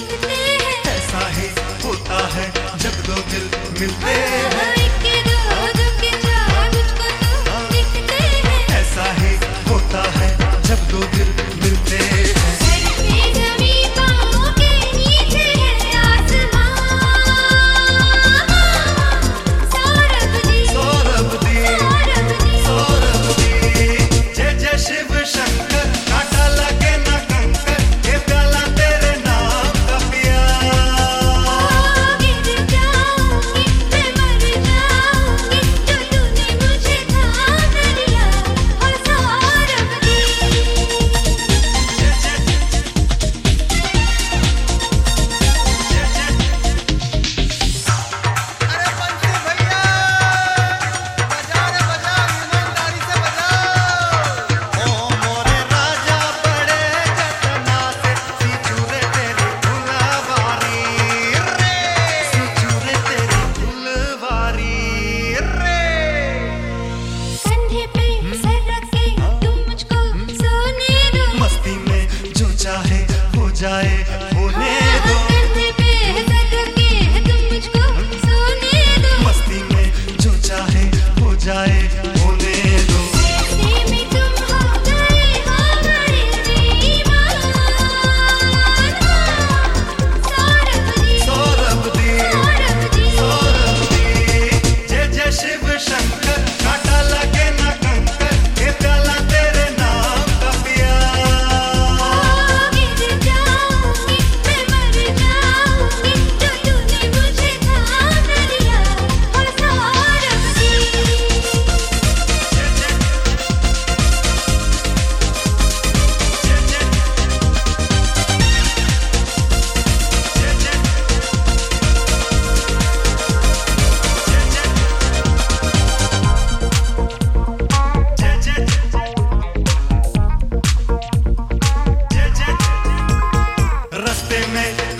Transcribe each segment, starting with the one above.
दिखते हैं। ऐसा ही होता है जब दो दिल मिलते हैं।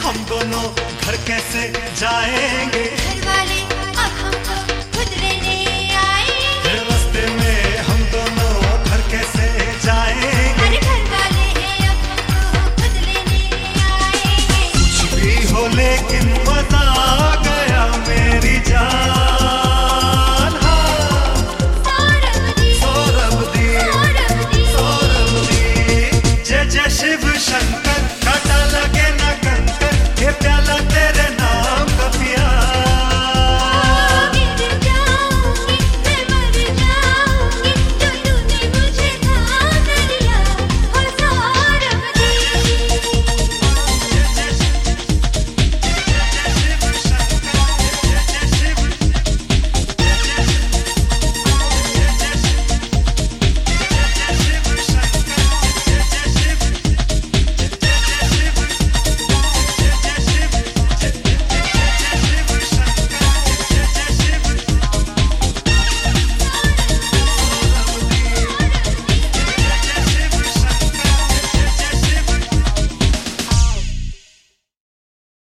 हम दोनों घर कैसे जाएँगे? घर वाले